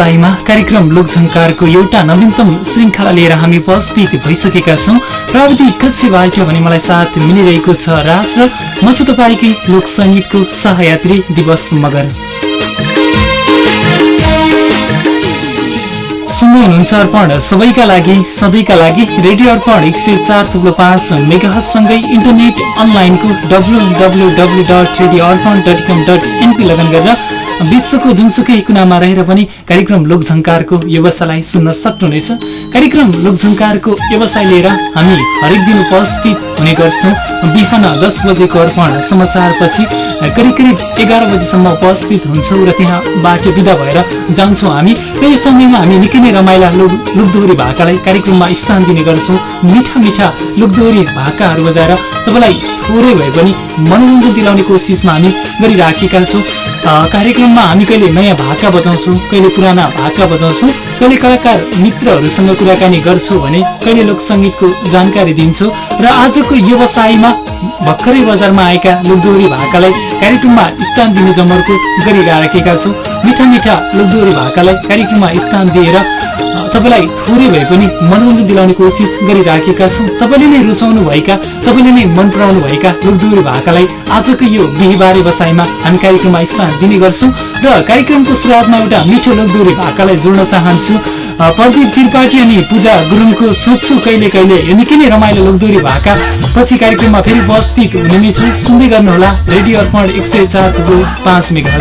व्यवसायमा कार्यक्रम लोकझङ्कारको एउटा नवीनतम श्रृङ्खला लिएर हामी उपस्थित भइसकेका छौँ। प्राविधिक कक्षबाट भने मलाई साथ मिलिरहेको छ राज र म छु तपाईँकै लोक सङ्गीतको सहयात्री दिवस मगर। सुन्दै हुनुहुन्छ अर्पण। सबैका लागि सधैँका लागि रेडियो अर्पण एक सय चार थुप्रो पाँच मेगासँगै इन्टरनेट अनलाइनको W W W dot radio Arpan dot com dot NP लगन गरेर विश्वको जुनसुकै कुनामा रहेर पनि कार्यक्रम लोकझङ्कारको व्यवसायलाई सुन्न सक्नुहुनेछ। कार्यक्रम लोकझङ्कारको व्यवसाय लिएर हामी हरेक दिन उपस्थित हुने गर्छौँ। बिहान दस बजेको अर्पण समाचारपछि करिब करिब एघार बजीसम्म उपस्थित हुन्छौँ र त्यहाँबाट विदा भएर जान्छौँ हामी। त्यही समयमा हामी निकै नै रमाइला लुकदोहोरी भाकालाई कार्यक्रममा स्थान दिने गर्छौँ। मिठा मिठा लुकदोहोरी भाकाहरू बजाएर तपाईँलाई थोरै भए पनि मनोरञ्जन दिलाउने कोसिसमा हामी गरिराखेका छौँ। कार्यक्रममा हामी कहिले नयाँ भाका बजाउँछौँ कहिले पुराना भाका बजाउँछौँ कहिले कलाकार मित्रहरूसँग कुराकानी गर्छौँ भने कहिले लोकसङ्गीतको जानकारी दिन्छौँ। र आजको व्यवसायमा भर्खरै बजारमा आएका लोकदोहोरी भाकालाई कार्यक्रममा स्थान दिने जमर्को गरिराखेका छौँ। मिठा मिठा लोकदोहोरी भाकालाई कार्यक्रममा स्थान दिएर तपाईँलाई थोरै भए पनि मनोरञ्जन दिलाउने कोसिस गरिराखेका छौँ। तपाईँले नै रुचाउनु भएका तपाईँले नै मन पराउनु भएका लोकदोहोरी भाकालाई आजको यो बिहिबारे बसाइमा हामी कार्यक्रममा स्थान दिने गर्छौँ र कार्यक्रमको सुरुवातमा एउटा मिठो लोकदोहोरी भाकालाई जोड्न चाहन्छु। प्रदीप त्रिपाठी अनि पूजा गुरुङको सोध्छु कहिले कहिले। निकै नै रमाइलो लोकदोहोरी भाका। पछि कार्यक्रममा फेरि उपस्थित हुने नै छु। सुन्दै गर्नुहोला रेडियो अर्पण एक सय चार पाँच मेगा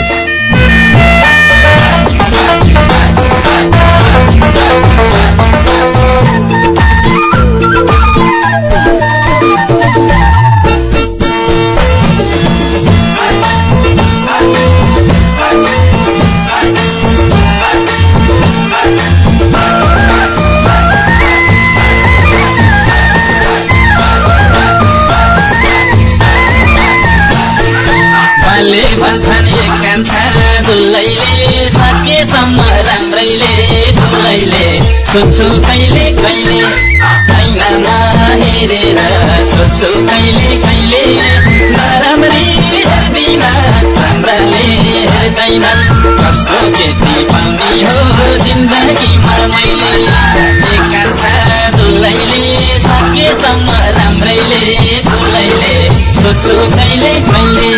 दुलैले सोध्छु कहिले कहिले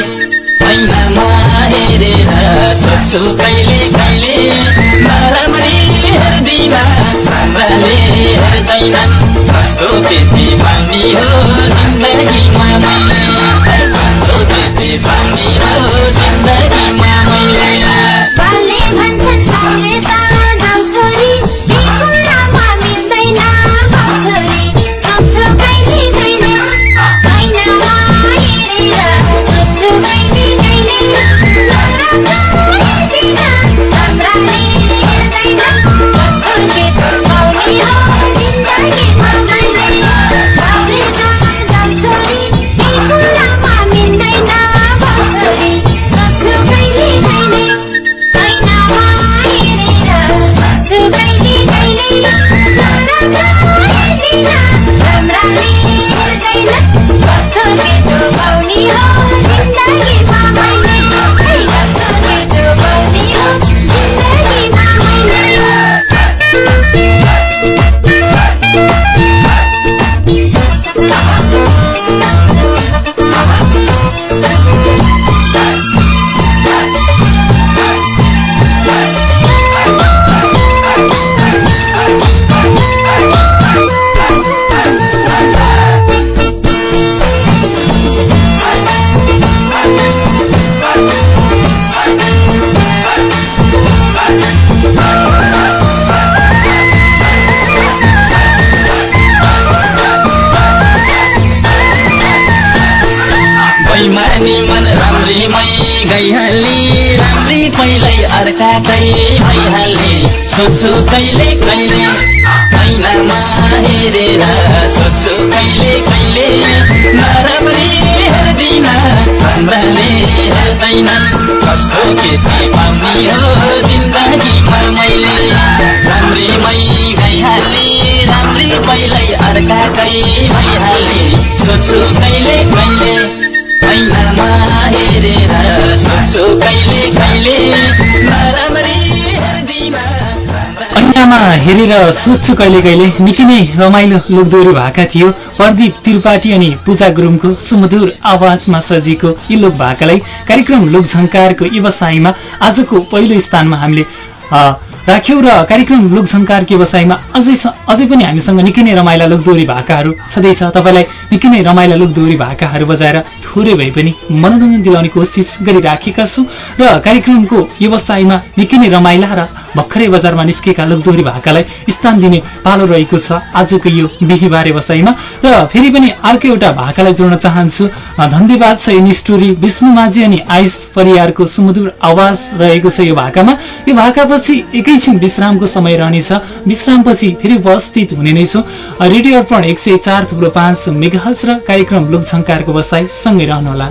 ऐनामा हेरेर। सोध्छु कहिले कहिले नराम्री कस्तो केटी पाउने हो जिन्दगीमा मैले। कस्तो केटी पाउने हो जिन्दगीमा मैले। सोध्छु कहिले कहिले ऐनामा हेरेर सोध्छु कहिले कहिले नराम्री हेर्दिन राम्राले हेर्दैन कस्तो केटी पाउने हो जिन्दगीमा मैले राम्रीमै गइहाले राम्री पहिल्यै अर्काकै भइहाले सोध्छु कहिले कहिले ऐनामा हेरेर सोध्छु कहिले कहिले सिनेमामा हेरेर सोध्छु कहिले कहिले। निकै नै रमाइलो लोकदोहोरी भाका थियो। प्रदीप त्रिपाठी अनि पूजा गुरुङको सुमधुर आवाजमा सजिएको यी लोक भाकालाई कार्यक्रम लोकझङ्कारको व्यवसायमा आजको पहिलो स्थानमा हामीले राख्यौँ र कार्यक्रम लोकसङ्कार व्यवसायमा अझै अझै पनि हामीसँग निकै नै रमाइला लोकदोहोरी भाकाहरू छँदैछ। तपाईँलाई निकै नै रमाइला लोकदोहोरी भाकाहरू बजाएर थोरै भए पनि मनोरञ्जन दिलाउने कोसिस गरिराखेका छु र कार्यक्रमको व्यवसायमा निकै नै रमाइला र भर्खरै बजारमा निस्केका लोकदोहोरी भाकालाई स्थान दिने पालो रहेको छ आजको यो बिहिबार व्यवसायमा। र फेरि पनि अर्को एउटा भाकालाई जोड्न चाहन्छु। धन्यवाद छ स्टोरी विष्णु माझी अनि आइस परिवारको सुमधुर आवाज रहेको छ यो भाकामा यो भाकापछि एकैछिन विश्रामको समय रहनेछ। विश्रामपछि फेरि उपस्थित हुने नै छौँ। रेडियो अर्पण एक सय चार थुप्रो पाँच मेघहज र कार्यक्रम लोकझङ्कारको बसाई सँगै रहनुहोला।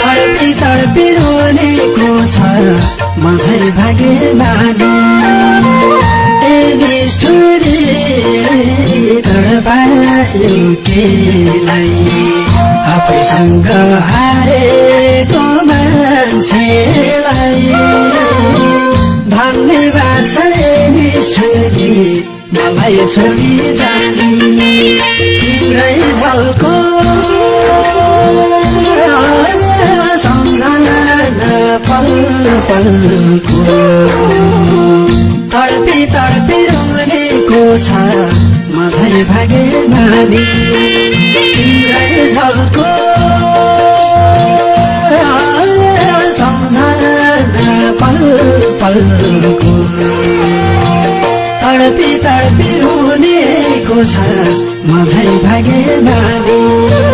तडपी तडपी रोनेको छ म चाहिँ भागे। बानी निष्ठुरी तडपायो केलाई? आफैसँग हारेको मान्छेलाई। धन्यवाद छ निष्ठुरी मलाई छोडी जाने। तिम्रै झल्को पलको तडपी तडपी रुनेको छ म चाहिँ भागे मानी तिम्रै झल्को। सम्झना पल पलको तडपी तडपी रुनेको छ म चाहिँ भागे नानी।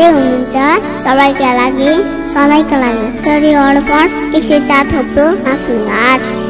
सुन्दै हुनुहुन्छ सबैका लागि सधैँका लागि अर्पण एक सय चार थोप्रो पाँच।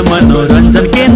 मनोरञ्जन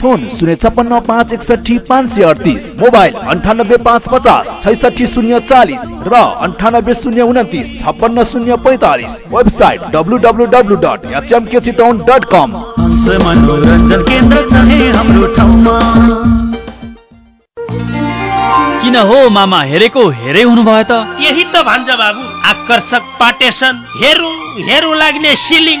फोन शून्य छप्पन्न पाँच एकसठी पाँच सय अडतिस मोबाइल अन्ठानब्बे पाँच पचास छैसठी शून्य चालिस र अन्ठानब्बे शून्य उन्तिस छप्पन्न शून्य पैतालिस website W W W dot HMK Chitaun dot com. Hans मनोरञ्जन केन्द्र छ है हाम्रो ठाउँमा किन हो मामा हेरेको हेरै हुनुभयो त? यही त भन्छ बाबु। आकर्षक पाटेसन। हेरौँ हेरौँ लाग्ने सिलिङ।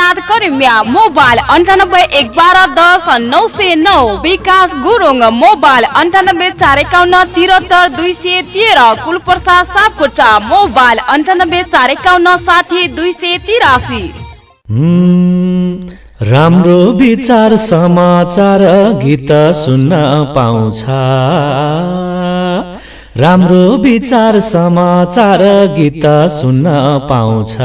इनाद करिमिया मोबाइल अन्ठानब्बे एक बाह्र दस नौ सय नौ विकास गुरुङ मोबाइल अन्ठानब्बे चार एकाउन्न तिहत्तर दुई सय तेह्र कुलप्रसाद सापकोटा मोबाइल अन्ठानब्बे चार एकाउन्न साठी दुई सय तिरासी। राम्रो विचार समाचार गीत सुन्न पाउँछ। राम्रो विचार समाचार गीत सुन्न पाउँछ।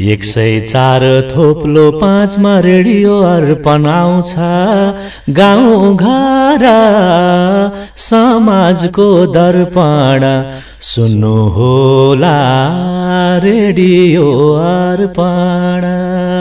एक सय चार थोप्लो पाँचमा रेडियो अर्पण आउँछ। गाउँ घर समाजको दर्पण। सुन्नु होला रेडियो अर्पण।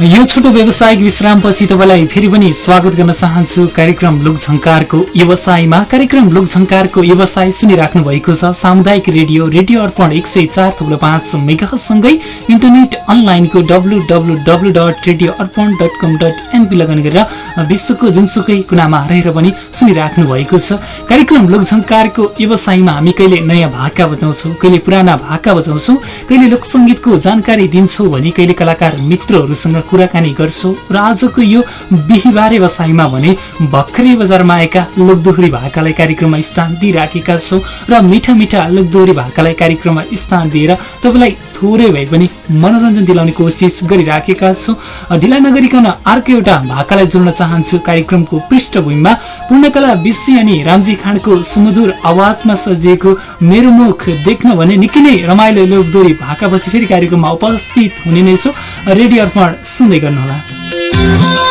यो छोटो व्यावसायिक विश्रामपछि तपाईँलाई फेरि पनि स्वागत गर्न चाहन्छु। कार्यक्रम लोकझङ्कारको व्यवसायमा। कार्यक्रम लोकझङ्कारको व्यवसाय सुनिराख्नु भएको छ। सामुदायिक रेडियो रेडियो अर्पण एक सय चार थुप्रो पाँच मेगासँगै इन्टरनेट अनलाइनको W W W dot radio Arpan dot com dot NP लगन गरेर विश्वको जुनसुकै कुनामा रहेर पनि सुनिराख्नु भएको छ। कार्यक्रम लोकझङ्कारको व्यवसायमा हामी कहिले नयाँ भाका बजाउँछौँ कहिले पुराना भाका बजाउँछौँ कहिले लोकसङ्गीतको जानकारी दिन्छौँ भने कहिले कलाकार मित्रहरूसँग कुराकानी गर्छौँ र आजको यो बिहिबारे बसाइमा भने भर्खरै बजारमा आएका लोकदोहोरी भाकालाई कार्यक्रममा स्थान दिइराखेका छौँ र मिठा मिठा लोकदोहोरी भाकालाई कार्यक्रममा स्थान दिएर तपाईँलाई थोरै भए पनि मनोरञ्जन दिलाउने कोसिस गरिराखेका छौँ। ढिला नगरिकन अर्को एउटा भाकालाई जोड्न चाहन्छु कार्यक्रमको पृष्ठभूमिमा पूर्णकला विषी अनि रामजी खाँडको सुमधुर आवाजमा सजिएको मेरो मुख देख्न भने निकै नै रमाइलो लोकदोरी भाकापछि फेरि कार्यक्रममा उपस्थित हुने नै छु। रेडियो अर्पण सुन्दै गर्नुहोला।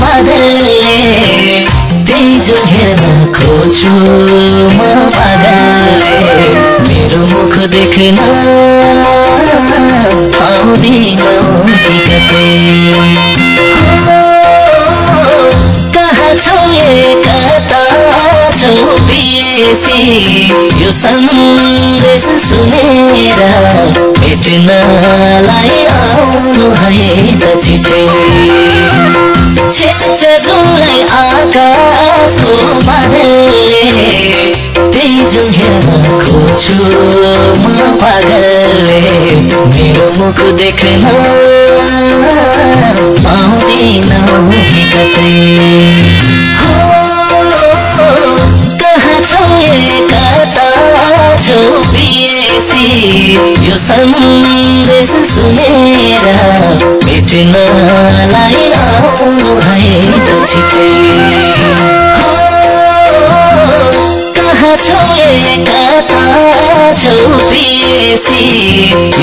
बादलले त्यही जो म पागलले मेरो मुख देख्न। पाउँदिनौ कहाँ छौ यो सन्देश सुनेर भेट्नलाई आउनु है त आकाशको त्यही जुन खोज्छु म पागलले मेरो मुख देख्न पाउँदिन कि कतै। सन्देश सुनेर भेट्नलाई आउनु है त छिटै कहाँ छौ कता छौ पिएसी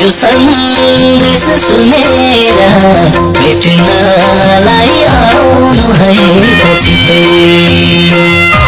यो सन्देश सुनेर भेट्नलाई आउनु है त छिटै।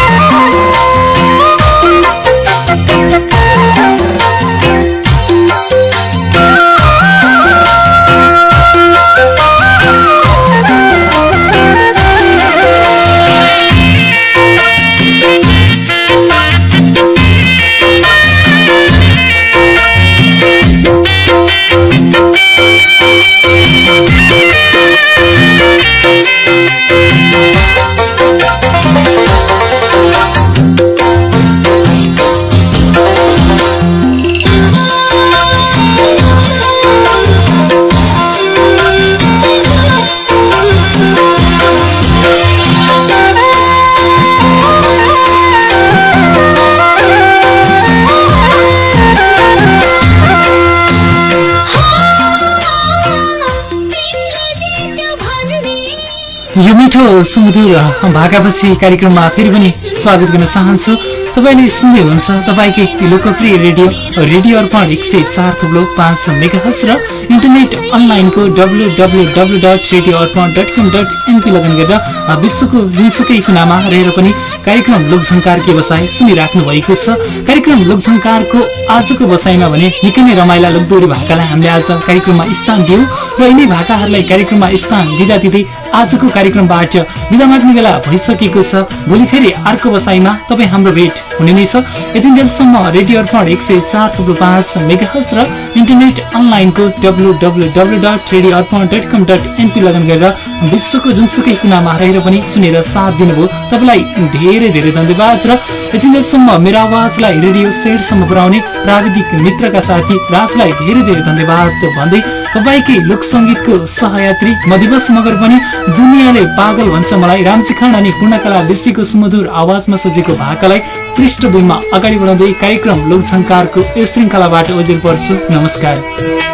मिठो सुमधुर भाकापछि कार्यक्रममा फेरि पनि स्वागत गर्न चाहन्छु। तपाईँले सुन्दै हुनुहुन्छ तपाईँकै लोकप्रिय रेडियो रेडियो अर्पण एक सय चार थुप्लो पाँच मेगाहज र इन्टरनेट अनलाइनको W W W dot radio Arpan dot com dot NP लगन गरेर विश्वको जुनसुकै कुनामा रहेर पनि कार्यक्रम लोकझङ्कार के बसाई सुनिराख्नु भएको छ। कार्यक्रम लोकझङ्कारको आजको बसाइमा भने निकै नै रमाइला लोकदोरी भाकालाई हामीले आज कार्यक्रममा स्थान दियौँ र यिनै भाकाहरूलाई कार्यक्रममा स्थान दिँदा दिँदै आजको कार्यक्रमबाट विदा माग्ने बेला भइसकेको छ। भोलि फेरि अर्को बसाइमा तपाईँ हाम्रो भेट हुने नै छ। यतिन्जेलसम्म रेडियो अर्पण एक सय चार थुप्रो पाँच मेगाहज र इन्टरनेट अनलाइनको W W W dot radio Arpan dot com dot NP लगन गरेर विश्वको जुनसुकै कुनामा रहेर पनि सुनेर साथ दिनुभयो। तपाईँलाई धेरै धेरै धन्यवाद र यतिन्जेलसम्म मेरो आवाजलाई रेडियो सेटसम्म पुर्याउने प्राविधिक मित्रका साथी राजलाई धेरै धेरै धन्यवाद। भन्दै तपाईँकै लोकसङ्गीतको सहयात्री म दिवस मगर पनि दुनियाँले पागल भन्छ मलाई रामजी खान अनि पूर्णकला विश्वको सुमधुर आवाजमा सजेको भाकालाई पृष्ठभूमिमा अगाडि बढाउँदै कार्यक्रम लोकसङ्कारको यो श्रृङ्खलाबाट ओजेल पर्छु। नमस्कार।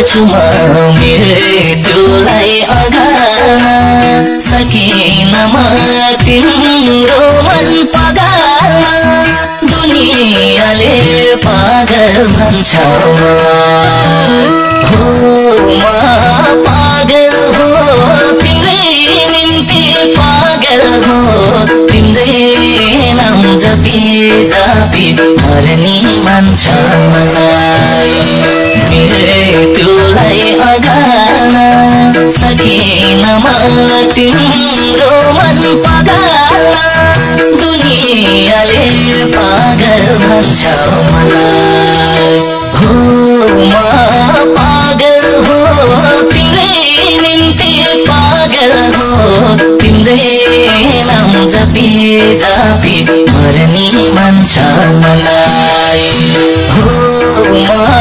तयार छु म मृत्युलाई अगा सकिन म तिम्रो मन पगार दुनियाँले पागल भन्छ हो म पागल हो तिम्रै निम्ति पागल हो तिम्रै नाम जपी जपी मर्नी मान्छ मलाई मृत्युलाई अगान तिम्रो मन पागल भन्छ मलाई। हो म पागल हो पागल हो। मर्नी मलाई। हो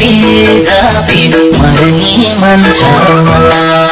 जपी जपी मर्नी मान्छ मलाई